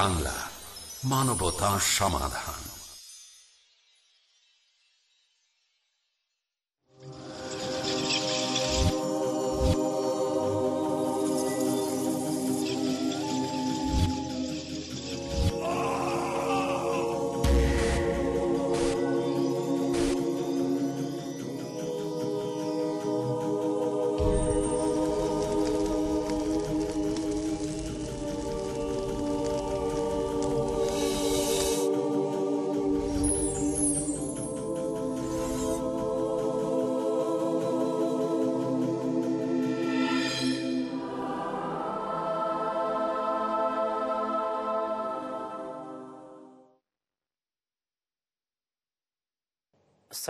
বাংলা মানবতা সমাধান।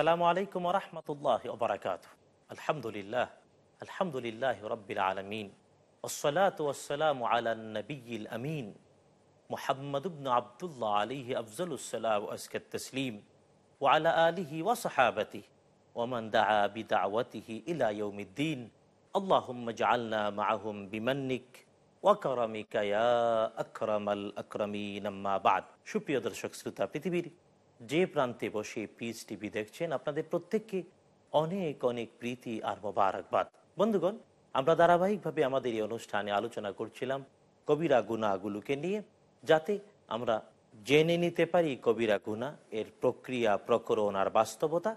السلام عليكم ورحمة الله وبركاته. الحمد لله الحمد لله رب العالمين والصلاة والسلام على النبي الأمين محمد بن عبد الله عليه أفضل السلام وأزكى التسليم وعلى آله وصحابته ومن دعا بدعوته إلى يوم الدين. اللهم اجعلنا معهم بمنك وكرمك يا أكرم الأكرمين. أما بعد شو شكرا شخص سلطة যে প্রান্তে বসে পিস টিভি দেখছেন, আপনাদের প্রত্যেককে অনেক অনেক প্রীতি আর মোবারকবাদ। বন্ধুগণ, আমরা ধারাবাহিকভাবে আমাদের এই অনুষ্ঠানে আলোচনা করছিলাম কবিরা গুণাগুলোকে নিয়ে, যাতে আমরা জেনে নিতে পারি কবিরা গুণা, এর প্রক্রিয়া, প্রকরণ আর বাস্তবতা,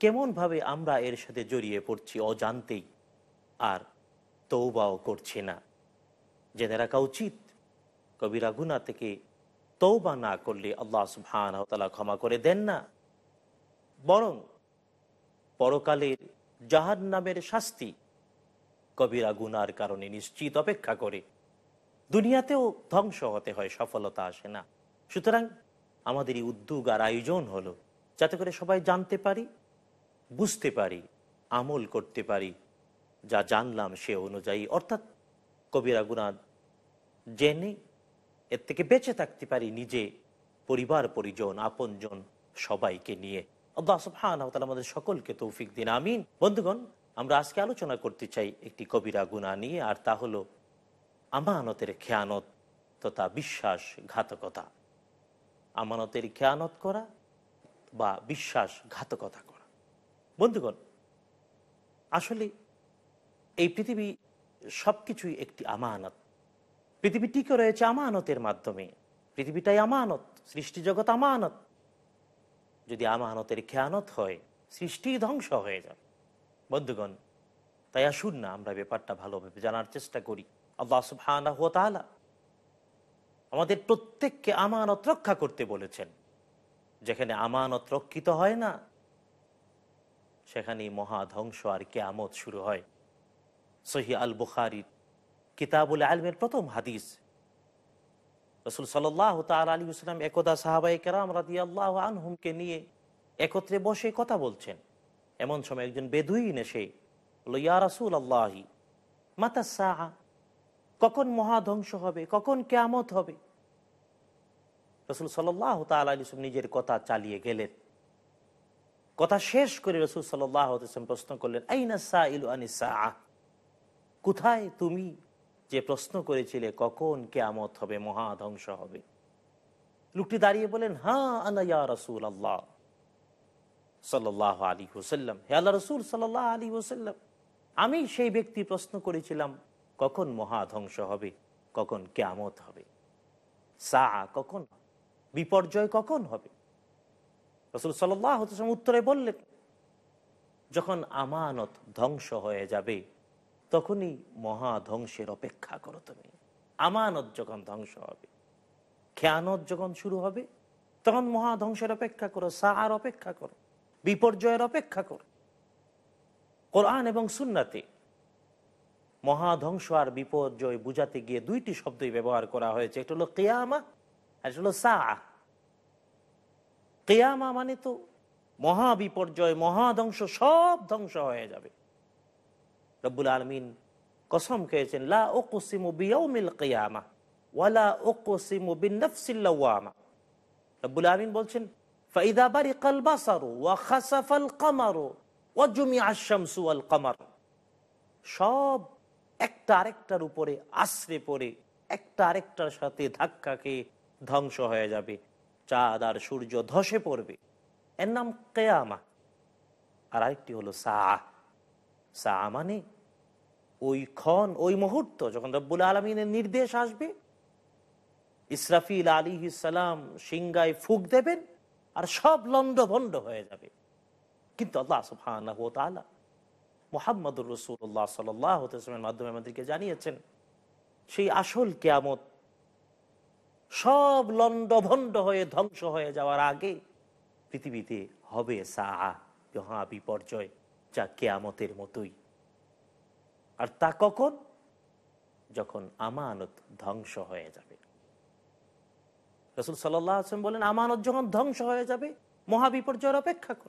কেমনভাবে আমরা এর সাথে জড়িয়ে পড়ছি অজান্তেই আর তৌবাও করছি না। জেনে রাখা উচিত, কবিরা গুণা থেকে তৌবা না করলে আল্লাহ সুবহান ক্ষমা করে দেন না। বরং পরকালের জাহান নামের শাস্তি কবিরা গুনার কারণে নিশ্চিত অপেক্ষা করে। দুনিয়াতেও ধ্বংস হতে হয়, সফলতা আসে না। সুতরাং আমাদের এই উদ্যোগ আর আয়োজন হলো যাতে করে সবাই জানতে পারি, বুঝতে পারি, আমল করতে পারি, যা জানলাম সে অনুযায়ী। অর্থাৎ কবিরা গুণা জেনে এর থেকে বেঁচে থাকতে পারি নিজে, পরিবার, পরিজন, আপনজন, সবাইকে নিয়ে। আমাদের সকলকে তৌফিক দিন, আমিন। বন্ধুগণ, আমরা আজকে আলোচনা করতে চাই একটি কবিরা গুণা নিয়ে, আর তা হলো আমানতের খেয়ানত তথা বিশ্বাস ঘাতকতা আমানতের খেয়ানত করা বা বিশ্বাস ঘাতকতা করা। বন্ধুগণ, আসলে এই পৃথিবী সবকিছুই একটি আমানত। পৃথিবী টিকে রয়েছে আমানতের মাধ্যমে। পৃথিবীটাই আমানত, সৃষ্টি জগৎ আমানত। যদি আমানতের খেয়ানত হয় সৃষ্টি ধ্বংস হয়ে যাবে। বন্ধুগণ, তাই আসুন না, আমরা ব্যাপারটা ভালোভাবে জানার চেষ্টা করি। আল্লাহ সুবহানাহু আমাদের প্রত্যেককে আমানত রক্ষা করতে বলেছেন। যেখানে আমানত রক্ষিত হয় না সেখানে মহা ধ্বংস আর কেয়ামত শুরু হয়। সহি আল বুখারির কিতাবুল আলমের প্রথম হাদিস। রসুল সাল্লাহ একদা সাহাবাই কেরাম আনহুমকে নিয়ে একত্রে বসে কথা বলছেন। এমন সময় একজন বেদুইন এসে ইয়া রাসুল আল্লাহি মাতা সাহা কখন মহাধ্বংস হবে? কখন কেয়ামত হবে? রসুল সাল্লাহ তাল আলী ইসলাম নিজের কথা চালিয়ে গেলেন। কথা শেষ করে রসুল সাল্লাহ প্রশ্ন করলেন, আইনা সাহ কোথায় তুমি? যে প্রশ্ন করেছিলে, কখন কেয়ামত হবে? মহা ধ্বংস হবে? লোকটি দাঁড়িয়ে বলেন হ্যাঁ আনাইয়া রসুল আল্লাহ সাল্লাহ আলী হুসাল্লাম হে আল্লাহ রসুল সাল্লাহ আলী হুসাল্লাম আমি সেই ব্যক্তি প্রশ্ন করেছিলাম, কখন মহা ধ্বংস হবে? কখন কেয়ামত হবে? সা কখন বিপর্যয় কখন হবে? রসুল সাল্লাহ উত্তরে বললেন, যখন আমানত ধ্বংস হয়ে যাবে তখনই মহা ধ্বংসের অপেক্ষা করো তুমি। আমানত যখন ধ্বংস হবে, খেয়ানত যখন শুরু হবে, তখন মহা ধ্বংসের অপেক্ষা করো সাহার অপেক্ষা করো, বিপর্যয়ের অপেক্ষা করো। কোরআন এবং সুন্নাতে মহা ধ্বংস আর বিপর্যয় বুঝাতে গিয়ে দুইটি শব্দই ব্যবহার করা হয়েছে, একটা হলো কেয়ামা আর হলো সাহ কেয়ামা মানে তো মহা বিপর্যয় মহা ধ্বংস সব ধ্বংস হয়ে যাবে। রব্বুল আলমিন কসম খেয়েছেন, লা ওকুসিমু বিয়ৌমিল কিয়ামা, ওয়ালা ওকুসিমু বিনফসিল্লাওয়ামা রব্বুল আলমিন বলছেন, ফাইদা বারিকাল বাসারু ওয়া খাসাফাল কামারু ওয়া জুমিআ আশ-শামসু ওয়াল কামার। সব একটা আরেকটার উপরে আশ্রে পড়ে, একটা আরেকটার সাথে ধাক্কা খেয়ে ধ্বংস হয়ে যাবে। চাঁদ আর সূর্য ধসে পড়বে। এর নাম কেয়ামা। আর আরেকটি হলো সা সা মানে ওই ক্ষণ, ওই মুহূর্ত যখন রব্বুল আলমিনের নির্দেশ আসবে, ইসরাফিল আলী সালাম সিংগায় ফুক দেবেন আর সব লন্ড ভন্ড হয়ে যাবে। কিন্তু আল্লাহ ওয়া তাআলা মোহাম্মদুর রসুল্লাহ সাল্লামের মাধ্যমে আমাদেরকে জানিয়েছেন, সেই আসল কেয়ামত সব লন্ড ভন্ড হয়ে ধ্বংস হয়ে যাওয়ার আগে পৃথিবীতে হবে সা বিপর্যয় যা কেয়ামতের মতোই। আর তা কখন? যখন আমানত ধ্বংস হয়ে যাবে। রসুল সাল্লাম বলেন, আমানত যখন ধ্বংস হয়ে যাবে, মহাবিপর্যয়ের অপেক্ষা কর।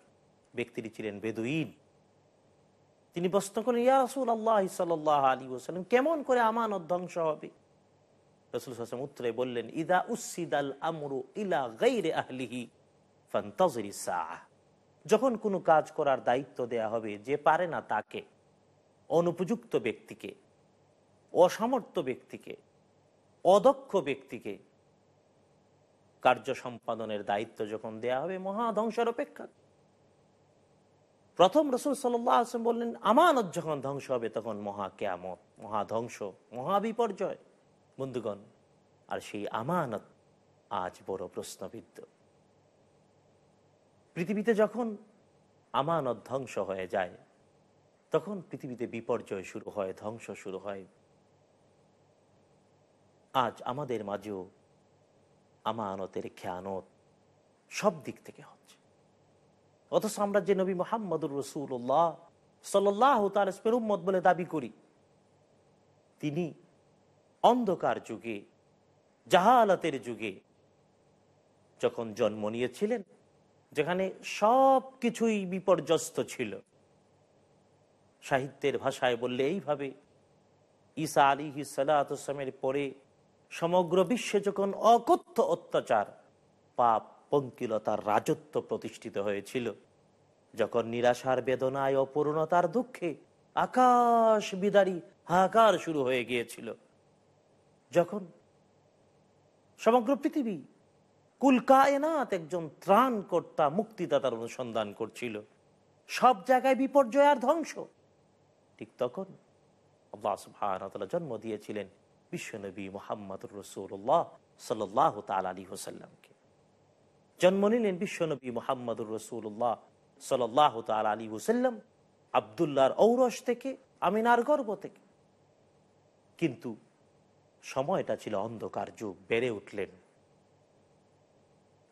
ব্যক্তিটি ছিলেন বেদুইন। তিনি প্রশ্ন করেন ইয়া রসুল আল্লাহ সাল্লাহ আলী ওসালাম কেমন করে আমানত ধ্বংস হবে? রসুল হাসলাম উত্তরে বললেন, ইদা উসিদ আল আমরু ইলা গাইরে আহলিহি ফান্তাজরি সাহ যখন কোনো কাজ করার দায়িত্ব দেয়া হবে, যে পারে না তাকে, অনুপযুক্ত ব্যক্তিকে অসামর্থ্য ব্যক্তিকে, অদক্ষ ব্যক্তিকে, কার্য সম্পাদনের দায়িত্ব যখন দেয়া হবে, মহা ধ্বংসের অপেক্ষা প্রথম রসুল সাল্লাম বললেন, আমানত যখন ধ্বংস হবে, তখন মহা কেয়ামত, মহা ধ্বংস, মহা বিপর্যয়। বন্ধুগণ, আর সেই আমানত আজ বড় প্রশ্নবিদ্ধ। পৃথিবীতে যখন আমানত ধ্বংস হয়ে যায়, তখন পৃথিবীতে বিপর্যয় শুরু হয়, ধ্বংস শুরু হয়। আজ আমাদের মাঝেও আমানতের খেয়ানত সব দিক থেকে হচ্ছে। অথচ আমরা যে নবী মোহাম্মদুর রসুল্লাহ সাল্লাহ তার উম্মত বলে দাবি করি, তিনি অন্ধকার যুগে, জাহালাতের যুগে যখন জন্ম নিয়েছিলেন যেখানে সব কিছুই বিপর্যস্ত ছিল। সাহিত্যের ভাষায় বললে এইভাবে, ঈসা আলী সালামের পরে সমগ্র বিশ্বে যখন অকথ্য অত্যাচার, পাপ পঙ্কিলতার রাজত্ব প্রতিষ্ঠিত হয়েছিল। যখন নিরাশার বেদনায় অপূর্ণতার দুঃখে আকাশ বিদারি হাহাকার শুরু হয়ে গিয়েছিল। যখন সমগ্র পৃথিবী কুলকায়নাত একজন ত্রাণকর্তা, মুক্তিদাতার অনুসন্ধান করছিল। সব জায়গায় বিপর্যয় আর ধ্বংস। ঠিক তখন জন্ম দিয়েছিলেন বিশ্বনবী মোহাম্মদুর রসুল্লাহ সাল্লাহ তাল আলী হোসাল্লামকে জন্ম নিলেন বিশ্বনবী মোহাম্মদুর রসুল্লাহ সাল্লাহ তাল আলী হুসাল্লাম আবদুল্লাহর ঔরস থেকে, আমিনার গর্ব থেকে। কিন্তু সময়টা ছিল অন্ধকার, যুগ বেড়ে উঠলেন।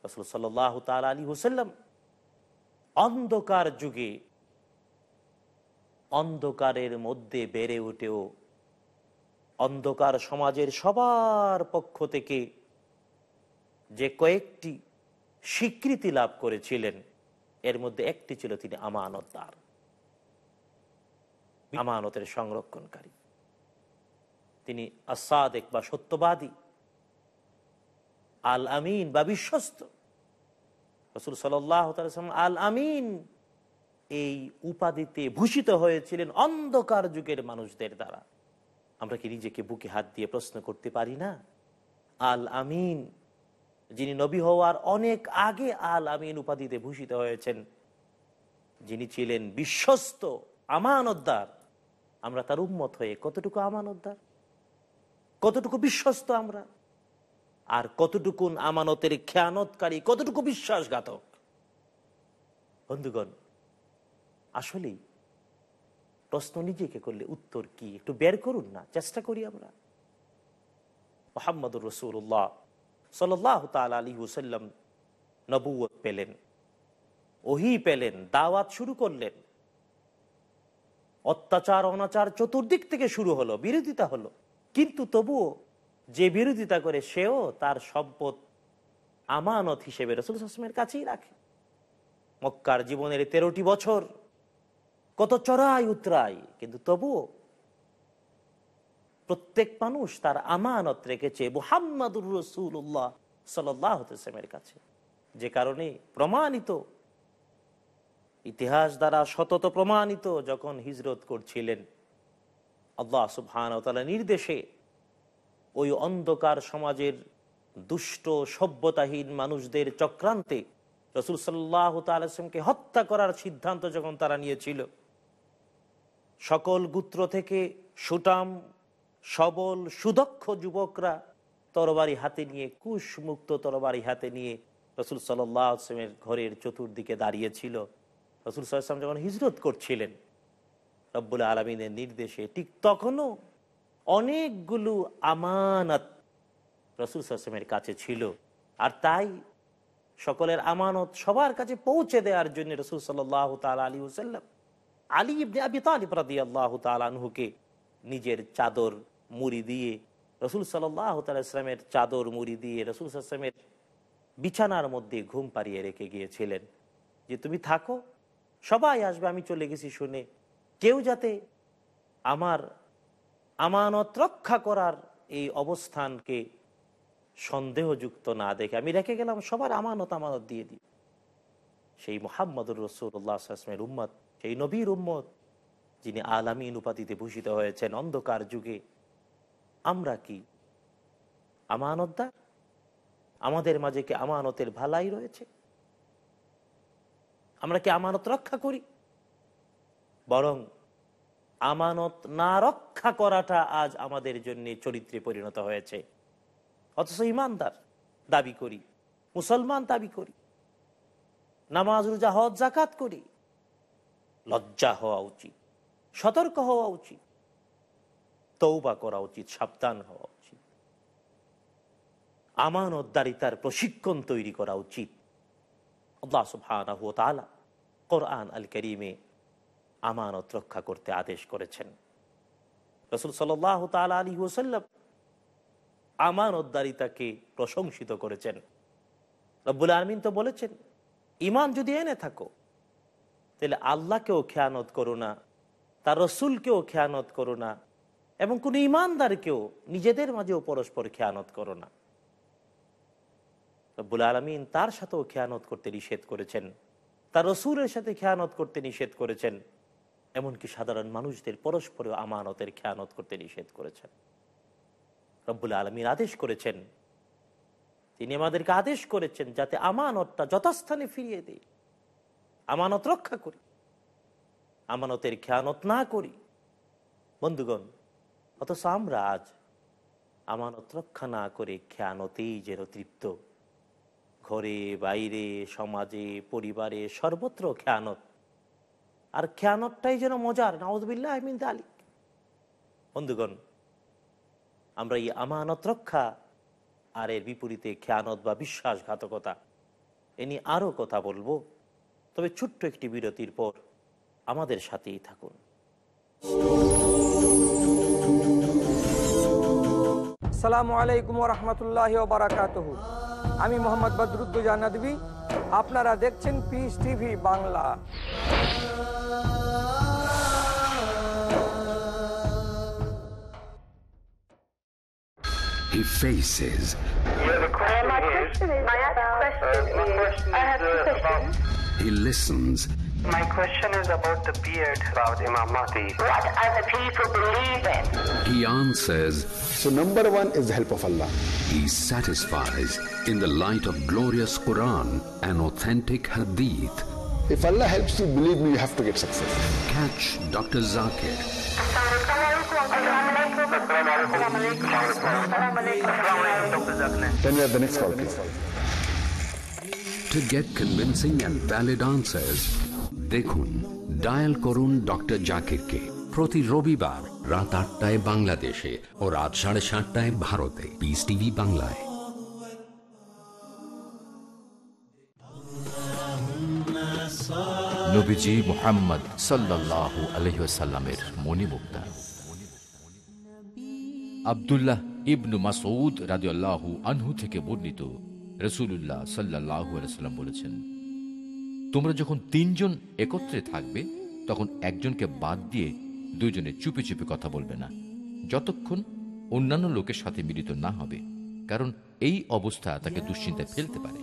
রসুল সাল্লাহ তাল আলী হুসাল্লাম অন্ধকার যুগে অন্ধকারের মধ্যে বেড়ে উঠেও অন্ধকার সমাজের সবার পক্ষ থেকে যে কয়েকটি স্বীকৃতি লাভ করেছিলেন, এর মধ্যে একটি ছিল তিনি আমানতদার, আমানতের সংরক্ষণকারী। তিনি আসাদেক বা সত্যবাদী আল আমিন বা বিশ্বস্ত। রসুল সাল্লাম আল আমিন এই উপাধিতে ভূষিত হয়েছিলেন অন্ধকার যুগের মানুষদের দ্বারা। আমরা কি নিজেকে বুকে হাত দিয়ে প্রশ্ন করতে পারি না? আল আমিন যিনি নবী হওয়ার অনেক আগে আল আমিন উপাধিতে ভূষিত হয়েছেন, যিনি ছিলেন বিশ্বস্ত আমানতদার। আমরা তার উন্মত হয়ে কতটুকু আমানতদার? কতটুকু বিশ্বস্ত আমরা? আর কতটুকুন আমানতের খেয়ানতকারী, কতটুকু বিশ্বাসঘাতক? বন্ধুগণ, আসলেই প্রশ্ন নিজেকে করলে উত্তর কি? একটু বের করুন না, চেষ্টা করি আমরা। মোহাম্মদুর রসুল্লাহ সাল্লাহ তাল আলী হুসাল্লাম নবুয়ত পেলেন, ওহি পেলেন, দাওয়াত শুরু করলেন। অত্যাচার, অনাচার চতুর্দিক থেকে শুরু হলো, বিরোধিতা হলো। কিন্তু তবুও যে বিরোধিতা করে সেও তার সম্পদ আমানত হিসেবে রসুল হাসমের কাছেই রাখে। মক্কার জীবনের তেরোটি বছর কত চড়াই উতরাই, কিন্তু তবুও প্রত্যেক মানুষ তার আমানত রেখেছে মুহাম্মাদুর রসুল্লাহ সাল্লামের কাছে। যে কারণে প্রমাণিত, ইতিহাস দ্বারা সতত প্রমাণিত যখন হিজরত করছিলেন, আল্লাহ সুবহান নির্দেশে ওই অন্ধকার সমাজের দুষ্ট, সভ্যতাহীন মানুষদের চক্রান্তে রসুল সাল্লাহ তালকে হত্যা করার সিদ্ধান্ত যখন তারা নিয়েছিল, সকল গোত্র থেকে সুটাম, সবল, সুদক্ষ যুবকরা তরবারি হাতে নিয়ে কুশ মুক্ত তরবারি হাতে নিয়ে রসুল সাল্লামের ঘরের চতুর্দিকে দাঁড়িয়েছিল। রসুল সাল্লাম যখন হিজরত করছিলেন, রব্বুল আলমিনের নির্দেশে ঠিক তখনও অনেকগুলো আমানত রসুল সাল্লামের কাছে ছিল। আর তাই সকলের আমানত সবার কাছে পৌঁছে দেওয়ার জন্য রসুল সাল্লাহ তাল আলী হুসাল্লাম আলী ইবনে আবি তালিব রাদি আল্লাহ তালানহুকে নিজের চাদর মুড়ি দিয়ে, রসুল সাল্লাহ তালামের চাদর মুড়ি দিয়ে রসুল আসলামের বিছানার মধ্যে ঘুম পাড়িয়ে রেখে গিয়েছিলেন যে, তুমি থাকো, সবাই আসবে, আমি চলে গেছি শুনে। কেউ যাতে আমার আমানত রক্ষা করার এই অবস্থানকে সন্দেহযুক্ত না দেখে। আমি রেখে গেলাম, সবার আমানত আমানত দিয়ে দিই। সেই মোহাম্মদুর রসুল্লাহামের উম্মত, সেই নবীর উম্মত, যিনি আলামিন উপাধিতে ভূষিত হয়েছেন অন্ধকার যুগে। আমরা কি আমানতদার? আমাদের মাঝে কি আমানতের ভালাই রয়েছে? আমরা কি আমানত রক্ষা করি? বরং আমানত না রক্ষা করাটা আজ আমাদের জন্য চরিত্রে পরিণত হয়েছে। অথচ ইমানদার, দাবি করি। মুসলমান দাবি করি। নামাজ, রোজা, হজ জাকাত করি। লজ্জা হওয়া উচিত, সতর্ক হওয়া উচিত তৌবা করা উচিত, সাবধান হওয়া উচিত। আমানতদারিতার প্রশিক্ষণ তৈরি করা উচিত। কোরআন আল করিমে আমানত রক্ষা করতে আদেশ করেছেন। রসুল সাল্লাহ তাল আলী ওসাল্লাম আমানতদারিতাকে প্রশংসিত করেছেন। রব্বুল আলমিন তো বলেছেন ইমান যদি এনে থাকো, তাহলে আল্লাহকেও খেয়ানত করো না, তার রসুলকেও খেয়ানত করো না, এবং কোন ইমানদারকেও নিজেদের মাঝেও পরস্পর খেয়ানত করো না। রব্বুল আলমিন তার সাথেও খেয়ানত করতে নিষেধ করেছেন, তার রসুলের সাথে খেয়ানত করতে নিষেধ করেছেন। এমনকি সাধারণ মানুষদের পরস্পর আমানতের খেয়ানত করতে নিষেধ করেছেন। রব্বুল আলমীর আদেশ করেছেন। তিনি আমাদেরকে আদেশ করেছেন যাতে আমানতটা যথাস্থানে ফিরিয়ে দিই। আমানত রক্ষা করি। আমানতের খেয়ানত না করি। বন্ধুগণ, অথচ আমরা আজ আমানত রক্ষা না করে খেয়ানতেই যেন তৃপ্ত। ঘরে, বাইরে, সমাজে, পরিবারে সর্বত্র খেয়ানত আর খেয়ানতটাই যেন মজার নাউদ্বিল্লাহ আহমিন আলিক বন্ধুগণ আমরা এই আমানত রক্ষা আর এর বিপরীতে খেয়ানত বা বিশ্বাসঘাতকতা এ নিয়ে আরও কথা বলব। তবে ছোট্ট একটি বিরতির পর আমাদের সাথেই থাকুন। সালামু আলাইকুম রহমতুল্লাহ বারাকাত আমি মোহাম্মদ বদরুদ্দুজা নদী আপনারা দেখছেন peace TV Bangla. He faces. My question is, my question is, I have two questions. He listens. My question is about the beard about Imam Mahdi. What other people believe in? He answers. So number one is the help of Allah. He satisfies in the light of glorious Quran and authentic Hadith. If Allah helps you, believe me, you have to get success. Catch Dr. Zakir Then we have the next call, please. to get convincing and valid answers. দেখুন dial করুন doctor জাকিরকে প্রতি রবিবার রাত আটটায় বাংলাদেশে ও রাত সাড়ে সাতটায় ভারতে পিস টিভি বাংলায় নবীজি মোহাম্মদ সাল্লাহ আলহিসাল্লামের আবদুল্লাহ ইবনু আনহু থেকে বর্ণিত রসুল্লাহ সাল্লাহ আলাইসাল্লাম বলেছেন, তোমরা যখন তিনজন একত্রে থাকবে, তখন একজনকে বাদ দিয়ে দুজনে চুপে চুপে কথা বলবে না, যতক্ষণ অন্যান্য লোকের সাথে মিলিত না হবে, কারণ এই অবস্থা তাকে দুশ্চিন্তায় ফেলতে পারে।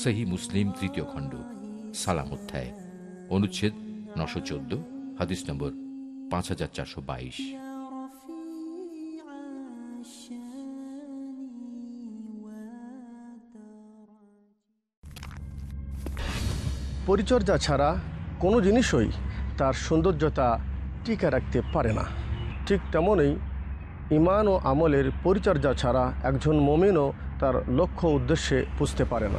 সহি মুসলিম তৃতীয় খণ্ড। সালাম অধ্যায় অনুচ্ছেদ নশো চোদ্দ হাদিস নম্বর পাঁচ হাজার চারশো বাইশ। পরিচর্যা ছাড়া কোনো জিনিসই তার সৌন্দর্যতা টিকে রাখতে পারে না। ঠিক তেমনই ইমান ও আমলের পরিচর্যা ছাড়া একজন মমিনও তার লক্ষ্য উদ্দেশ্যে বুঝতে পারে না।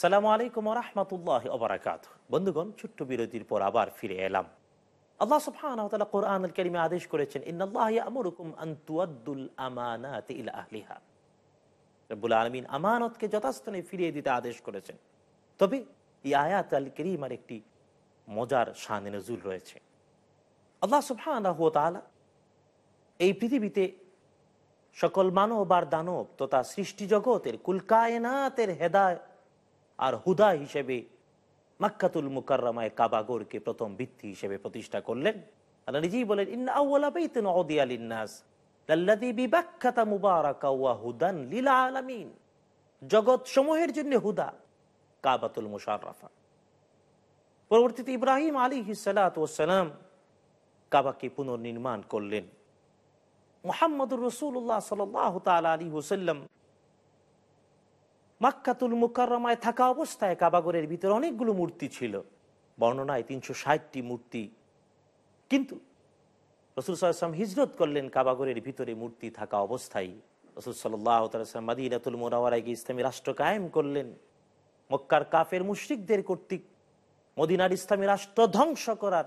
আসসালামু আলাইকুম রহমতুল্লাহ ওবরাকাত বন্ধুগণ, ছোট্ট বিরতির পর আবার ফিরে এলাম। আল্লাহ সুবহানাহু ওয়া তাআলা আদেশ করেছেন, ইন্নাল্লাহ আমানতকে যথাস্থানে ফিরিয়ে দিতে আদেশ করেছেন। তবে এই আয়াত আল কারীমার একটি মজার শানে নজুল রয়েছে। আল্লাহ তাআলা এই পৃথিবীতে সকল মানব আর দানব তথা সৃষ্টি জগতের কুলকায়নাতের হেদায় আর হুদা হিসেবে মাক্কাতুল মুকাররমায় কাবাগরকে প্রথম ভিত্তি হিসেবে প্রতিষ্ঠা করলেন। আল্লাহ নিজেই বলেন জগৎ সমূহের জন্য হুদা, কাবাতুল মুশাররাফা। পরবর্তীতে ইব্রাহিম আলাইহিস সালাতু ওয়াস সালাম কাবাকে পুনর্নির্মাণ করলেন। মোহাম্মদুর রসুল্লাহ সাল তাল আলী হুসাল্লাম মাক্কাতুল মুকাররমায় থাকা অবস্থায় কাবাগরের ভিতরে অনেকগুলো মূর্তি ছিল। বর্ণনায় তিনশো ষাটটি মূর্তি। কিন্তু রসুল সাল্লাম হিজরত করলেন কাবাগরের ভিতরে মূর্তি থাকা অবস্থায়। রসুল সাল্লাহ তালাম মাদিনাতুল মোরাওয়ারায় গিয়ে ইসলামী রাষ্ট্র কায়েম করলেন। মক্কার কাফের মুশ্রিকদের কর্তৃক মদিনার ইসলামী রাষ্ট্র ধ্বংস করার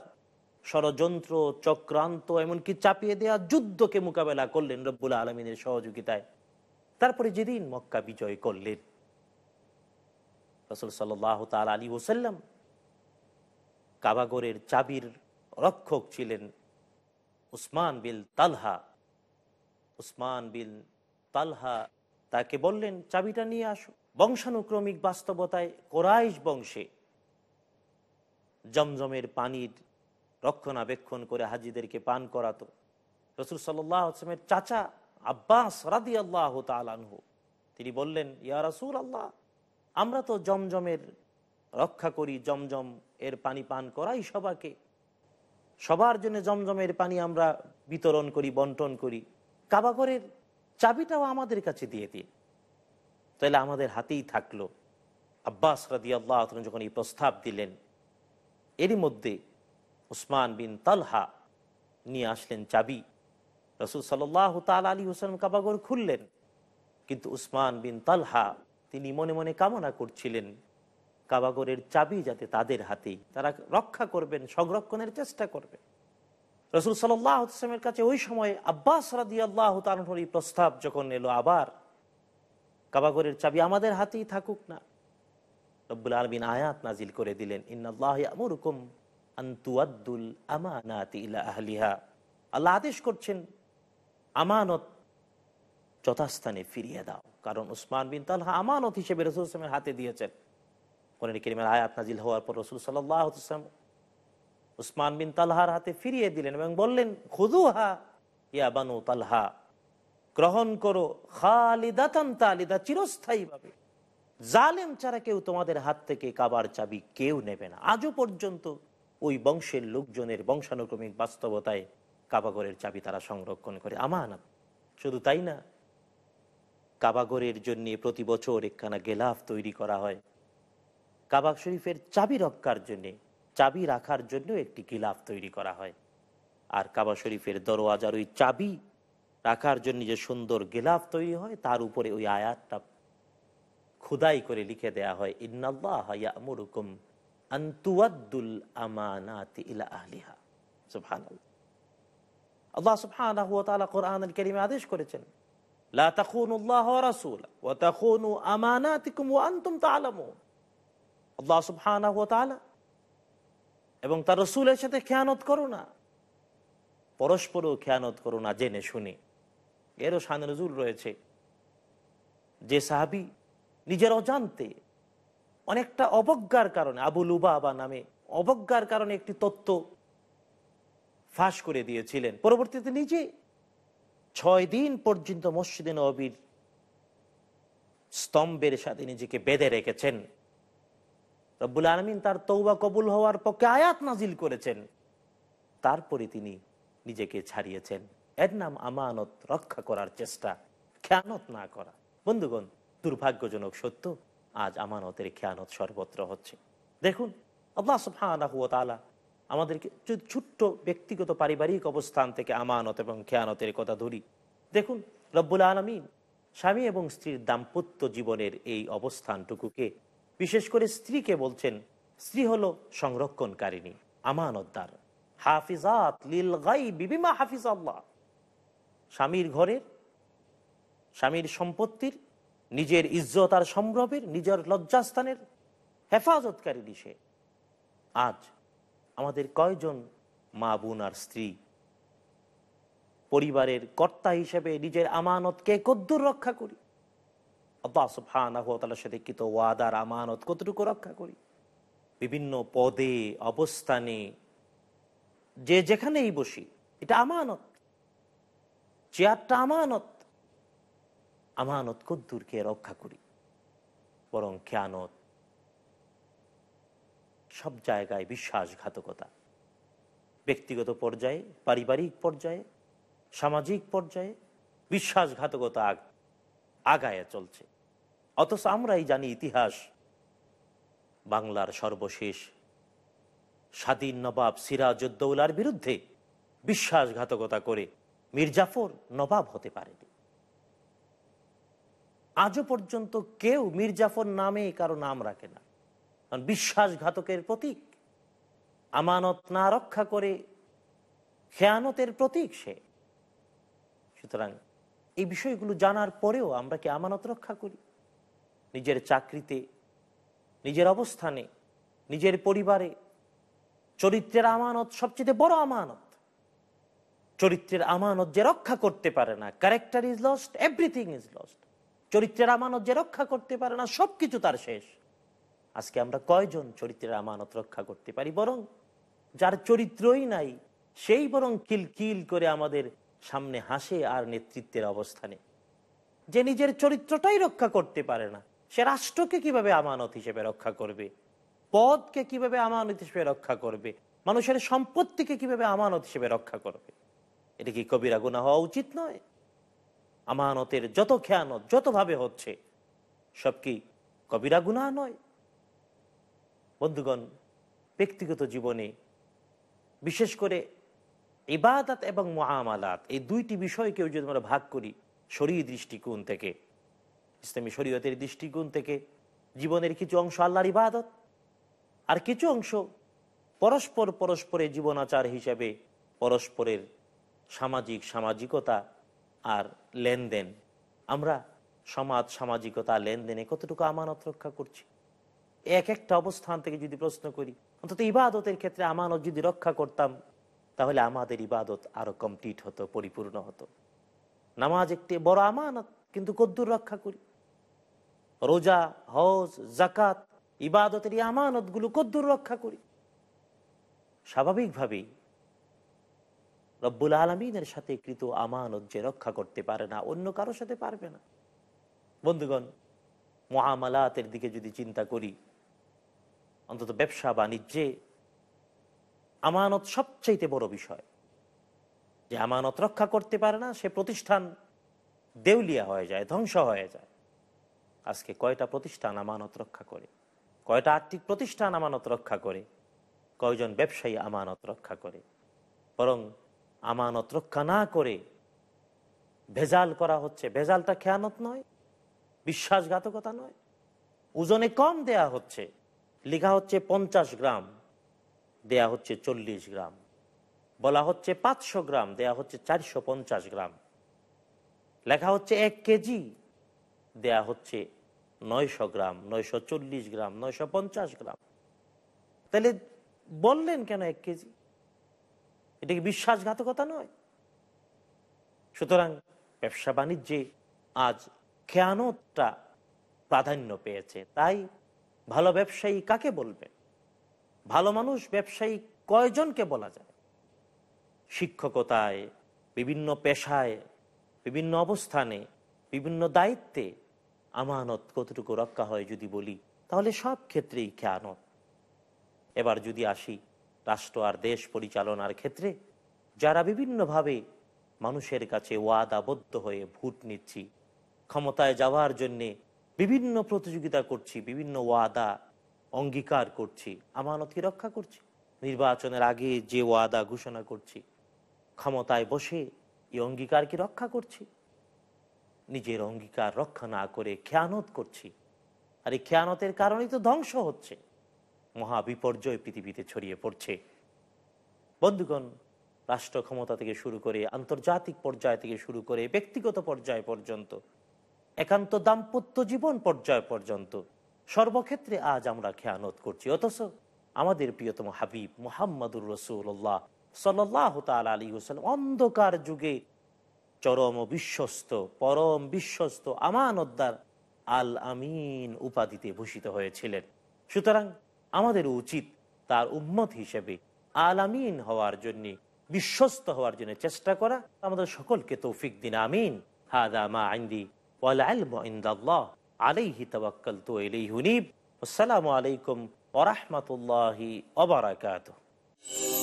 ষড়যন্ত্র, চক্রান্ত, এমনকি চাপিয়ে দেওয়া যুদ্ধকে মোকাবেলা করলেন রব্বুল আলমিনের সহযোগিতায়। তারপরে যেদিন মক্কা বিজয় করলেন রসুল সাল্লাহ তাল আলী ওসাল্লাম কাবাগরের চাবির রক্ষক ছিলেন উসমান বিল তালহা। উসমান বিল তালহা তাকে বললেন, চাবিটা নিয়ে আসো। বংশানুক্রমিক বাস্তবতায় কোরাইশ বংশে জমজমের পানির রক্ষণাবেক্ষণ করে হাজিদেরকে পান করাতো। রসুল সাল্লামের চাচা আব্বাস রাদি আল্লাহ তালানহু তিনি বললেন, ইয়া রসুল আল্লাহ আমরা তো জমজমের রক্ষা করি, জমজম এর পানি পান করাই সবাকে। সবার জন্য জমজমের পানি আমরা বিতরণ করি, বন্টন করি। কাবাগরের চাবিটাও আমাদের কাছে দিয়ে দিন। তাহলে আমাদের হাতেই থাকল। আব্বাস রাদি আল্লাহ যখন এই প্রস্তাব দিলেন, এরই মধ্যে উসমান বিন তালহা নিয়ে আসলেন চাবি। রসুল সাল্লাহ তাল আলী হোসেন কাবাগর খুললেন, কিন্তু উসমান বিন তালহা তিনি মনে মনে কামনা করছিলেন, কাবাগরের চাবি যাতে তাদের হাতেই তারা রক্ষা করবেন, সংরক্ষণের চেষ্টা করবে রসুল সাল্লামের কাছে ওই সময় আব্বাস রাদি আল্লাহ তালহর প্রস্তাব যখন এলো, আবার কাবাগরের চাবি আমাদের হাতেই থাকুক না। রব্বুল আলমিন আয়াত নাজিল করে দিলেন ইন্নআল্লাহ আমরুকুম আন্তুয়াদ্দুল আমানাতি আল্লাহ আদেশ করছেন, আমানত যথাস্থানে ফিরিয়ে দাও। কারণ উসমান বিন তালহা আমানত হিসেবে রসুল ইসলামের হাতে দিয়েছেন। কোরআন করিমের আয়াত নাজিল হওয়ার পর রসুল সাল্লাহ ইসলাম উসমান বিন তালহার হাতে ফিরিয়ে দিলেন এবং বললেন খুদুহা ইয়া বানু তালহা, গ্রহণ করো খালিদাতান তালিদা, চিরস্থায়ীভাবে। জালেম ছাড়া কেউ তোমাদের হাত থেকে কাবার চাবি কেউ নেবে না। আজও পর্যন্ত ওই বংশের লোকজনের বংশানুক্রমিক বাস্তবতায় কাবাগরের চাবি তারা সংরক্ষণ করে। আমানত। শুধু তাই না কাবাগরের জন্য প্রতি বছর একখানা গেলাফ তৈরি করা হয়। কাবাগ শরীফের চাবি রক্ষার জন্যে, চাবি রাখার জন্য একটি গিলাফ তৈরি করা হয়। আর কাবা শরীফের দরওয়াজার ওই চাবি রাখার জন্য যে সুন্দর গিলাফ তৈরি হয়, তার উপরে ওই আয়াতটা খুদাই করে লিখে দেয়া হয়, ইন্নাল্লাহ ইয়ামুরুকুম আন্তুয়াদ্দুল আমানাতি ইলা আহলিহা। সুবহানাল্লাহ। আল্লাহ সুবহানাহু আদেশ করেছেন এবং তার রসুলের সাথে খেয়ানত করো না। পরস্পরও খেয়ানত করো না, জেনে শুনে। এরও শান নজুল রয়েছে। যে সাহাবি নিজের অজান্তে অনেকটা অবজ্ঞার কারণে, আবু লুবাবা নামে অবজ্ঞার কারণে একটি তত্ত্ব ফাঁস করে দিয়েছিলেন। পরবর্তীতে নিজে ছয় দিন পর্যন্ত মসজিদে নবীর স্তম্ভের সাথে নিজেকে বেঁধে রেখেছেন। রব্বুল আলমিন তার তৌবা কবুল হওয়ার পক্ষে আয়াত নাজিল করেছেন। তারপরে তিনি নিজেকে ছাড়িয়েছেন। এর নাম আমানত রক্ষা করার চেষ্টা, খেয়ানত না করা। বন্ধুগণ, দুর্ভাগ্যজনক সত্য, আজ আমানতের খেয়ানত সর্বত্র হচ্ছে। দেখুন, আল্লাহ সুবহানাহু ওয়া তাআলা আমাদেরকে ছোট্ট ব্যক্তিগত পারিবারিক অবস্থান থেকে আমানত এবং খেয়ানতের কথা ধরি, দেখুন রব্বুল আলমিন স্বামী এবং স্ত্রীর দাম্পত্য জীবনের এই অবস্থানটুকুকে, বিশেষ করে স্ত্রীকে বলছেন, স্ত্রী হলো সংরক্ষণকারিণী, আমানতদার। হাফিজাত লিল হাফিজ আল্লাহ স্বামীর ঘরের, স্বামীর সম্পত্তির, নিজের ইজ্জত আর সম্ভ্রমের, নিজের লজ্জাস্থানের হেফাজতকারী সে। আজ আমাদের কয়জন মা বোন আর স্ত্রী? পরিবারের কর্তা হিসেবে নিজের আমানতকে কদ্দুর রক্ষা করি। সাথে ওয়াদার আমানত কতটুকু রক্ষা করি? বিভিন্ন পদে, অবস্থানে, যে যেখানেই বসি, এটা আমানত। চেয়ারটা আমানত। আমানত কদ্দুরকে রক্ষা করি। বরং খেয়ানত সব জায়গায় বিশ্বাসঘাতকতা। ব্যক্তিগত পর্যায়ে, পারিবারিক পর্যায়ে, সামাজিক পর্যায়ে বিশ্বাসঘাতকতা আগ- আগায় চলছে। অথচ আমরাই জানি ইতিহাস বাংলার সর্বশেষ স্বাধীন নবাব সিরাজউদ্দৌলার বিরুদ্ধে বিশ্বাসঘাতকতা করে মির্জাফর নবাব হতে পারেনি। আজও পর্যন্ত কেউ মির্জাফর নামে কারও নাম রাখে না। কারণ বিশ্বাসঘাতকের প্রতীক। আমানত না রক্ষা করে খেয়ানতের প্রতীক সে। সুতরাং এই বিষয়গুলো জানার পরেও আমরা কি আমানত রক্ষা করি? নিজের চাকরিতে, নিজের অবস্থানে, নিজের পরিবারে। চরিত্রের আমানত সবচেয়ে বড় আমানত। চরিত্রের আমানত যে রক্ষা করতে পারে না character is lost everything is lost চরিত্রের আমানত যে রক্ষা করতে পারে না, সবকিছু তার শেষ। আজকে আমরা কয়জন চরিত্রের আমানত রক্ষা করতে পারি? বরং যার চরিত্রই নাই, সেই বরং কিল কিল করে আমাদের সামনে হাসে আর নেতৃত্বের অবস্থানে। যে নিজের চরিত্রটাই রক্ষা করতে পারে না, সে রাষ্ট্রকে কীভাবে আমানত হিসেবে রক্ষা করবে? পদকে কীভাবে আমানত হিসেবে রক্ষা করবে? মানুষের সম্পত্তিকে কীভাবে আমানত হিসেবে রক্ষা করবে? এটা কি কবিরা গুণা হওয়া উচিত নয়? আমানতের যত খেয়ানত যতভাবে হচ্ছে, সব কি কবিরা গুণা নয়? বন্ধুগণ, ব্যক্তিগত জীবনে, বিশেষ করে ইবাদত এবং মহামালাত এই দুইটি বিষয়কেও যদি আমরা ভাগ করি, শরীর দৃষ্টিকোণ থেকে, ইসলামী শরীয়তের দৃষ্টিকোণ থেকে, জীবনের কিছু অংশ আল্লাহর ইবাদত, আর কিছু অংশ পরস্পর পরস্পরের জীবনাচার হিসেবে পরস্পরের সামাজিক সামাজিকতা আর লেনদেন। আমরা সমাজ সামাজিকতা, লেনদেনে কতটুকু আমানত রক্ষা করছি? এক একটা অবস্থান থেকে যদি প্রশ্ন করি, অন্তত ইবাদতের ক্ষেত্রে আমানত যদি রক্ষা করতাম, তাহলে আমাদের ইবাদত আরও কমপ্লিট হতো, পরিপূর্ণ হতো। নামাজ একটি বড় আমানত, কিন্তু কদ্দুর রক্ষা করি। রোজা, হজ জাকাত ইবাদতের এই আমানতগুলো কদ্দুর রক্ষা করি। স্বাভাবিকভাবেই রব্বুল আলমিনের সাথে কৃত আমানত যে রক্ষা করতে পারে না, অন্য কারোর সাথে পারবে না। বন্ধুগণ মহামালাতের দিকে যদি চিন্তা করি অন্তত ব্যবসা, বাণিজ্যে আমানত সবচাইতে বড় বিষয়। যে আমানত রক্ষা করতে পারে না, সে প্রতিষ্ঠান দেউলিয়া হয়ে যায়, ধ্বংস হয়ে যায়। আজকে কয়টা প্রতিষ্ঠান আমানত রক্ষা করে? কয়টা আর্থিক প্রতিষ্ঠান আমানত রক্ষা করে? কয়জন ব্যবসায়ী আমানত রক্ষা করে? বরং আমানত রক্ষা না করে ভেজাল করা হচ্ছে। ভেজালটা খেয়ানত নয়, বিশ্বাসঘাতকতা নয়, ওজনে কম দেয়া হচ্ছে। লেখা হচ্ছে পঞ্চাশ গ্রাম, দেয়া হচ্ছে চল্লিশ গ্রাম। বলা হচ্ছে পাঁচশো গ্রাম, দেয়া হচ্ছে চারশো পঞ্চাশ গ্রাম। লেখা হচ্ছে এক কেজি, দেয়া হচ্ছে নয়শো গ্রাম, নয়শো চল্লিশ গ্রাম, নয়শো পঞ্চাশ গ্রাম। তাহলে বললেন কেন এক কেজি? এটা কি বিশ্বাসঘাতকতা নয়? সুতরাং ব্যবসা বাণিজ্যে আজ খেয়ানতটা প্রাধান্য পেয়েছে। তাই ভালো ব্যবসায়ী কাকে বলবে? ভালো মানুষ ব্যবসায়ী কয়জনকে বলা যায়? শিক্ষকতায়, বিভিন্ন পেশায়, বিভিন্ন অবস্থানে, বিভিন্ন দায়িত্বে আমানত কতটুকু রক্ষা হয় যদি বলি, তাহলে সব ক্ষেত্রেই খেয়ানত। এবার যদি আসি রাষ্ট্র আর দেশ পরিচালনার ক্ষেত্রে, যারা বিভিন্নভাবে মানুষের কাছে ওয়াদাবদ্ধ হয়ে ভোট নিচ্ছি, ক্ষমতায় যাওয়ার জন্যে বিভিন্ন প্রতিযোগিতা করছি, বিভিন্ন ওয়াদা অঙ্গীকার করছি আমানতকে রক্ষা করছি? নির্বাচনের আগে যে ওয়াদা ঘোষণা করছি, ক্ষমতায় বসে এই অঙ্গীকারকে রক্ষা করছি? নিজের অঙ্গীকার রক্ষা না করে খেয়ানত করছি। আর এই খেয়ানতের কারণেই তো ধ্বংস হচ্ছে। মহা বিপর্যয় পৃথিবীতে ছড়িয়ে পড়ছে। বন্ধুগণ, রাষ্ট্র ক্ষমতা থেকে শুরু করে আন্তর্জাতিক পর্যায় থেকে শুরু করে ব্যক্তিগত পর্যায় পর্যন্ত একান্ত দাম্পত্য জীবন পর্যায় পর্যন্ত। সর্বক্ষেত্রে আজ আমরা খেয়ানত করছি। অথচ আমাদের প্রিয়তম হাবিব মুহাম্মদুর রসুল্লাহ সাল্লাহ তাল আলী হোসেন অন্ধকার যুগে চরম বিশ্বস্ত, পরম বিশ্বস্ত আমানদ্দার আল আমিন উপাধিতে ভূষিত হয়েছিলেন। সুতরাং আমাদের উচিত তার উম্মত হিসেবে আল আমিন হওয়ার জন্য, বিশ্বস্ত হওয়ার জন্য চেষ্টা করা। আমাদের সকলকে তৌফিক দিন, আমিন। হাদা মা আইন্দি আলাইহি তাওয়াক্কালতু ইলাইহি হুনিব আসসালামু আলাইকুম ওয়া রাহমাতুল্লাহি ওয়া বারাকাতুহু